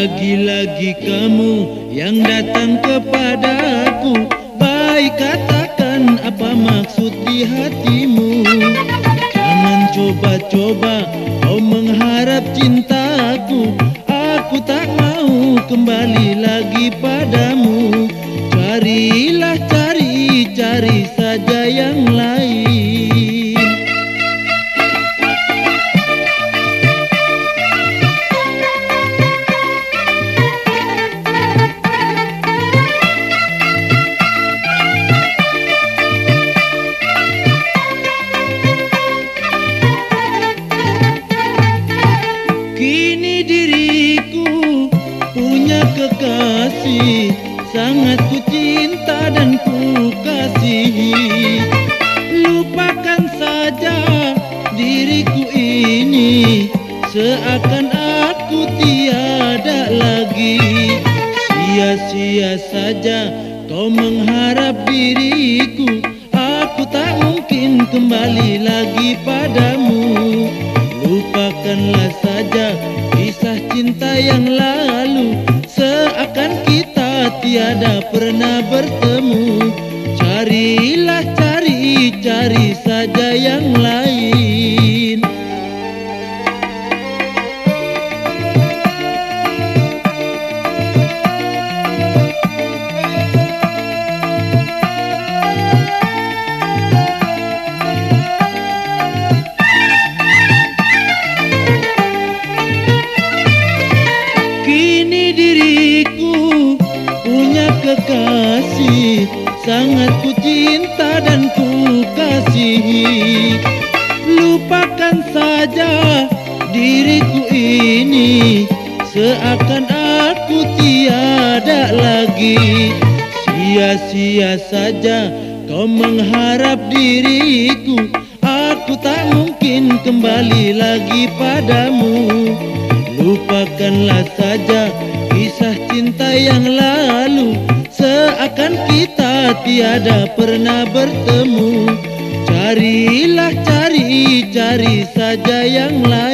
Lagi-lagi kamu yang datang kepadaku Baik katakan apa maksud di hatimu. Jangan coba-coba kau mengharap cintaku Aku tak mau kembali lagi padamu. Carilah cari-cari saja yang lain kekasih Sangat ku cinta dan ku kasihi. Lupakan saja diriku ini. Seakan aku tiada lagi. Sia-sia saja kau mengharap diriku. Aku tak mungkin kembali lagi padamu Lupakanlah saja kisah cinta yang lalu. Seakan kita tiada pernah bertemu. Carilah cari-cari saja yang lain kekasih Sangat ku cinta dan ku kasihi. Lupakan saja diriku ini Seakan aku tiada lagi. Sia-sia saja kau mengharap diriku Aku tak mungkin kembali lagi padamu. Lupakanlah saja kisah cinta yang lalu Seakan kita tiada pernah bertemu. Carilah cari-cari saja yang lain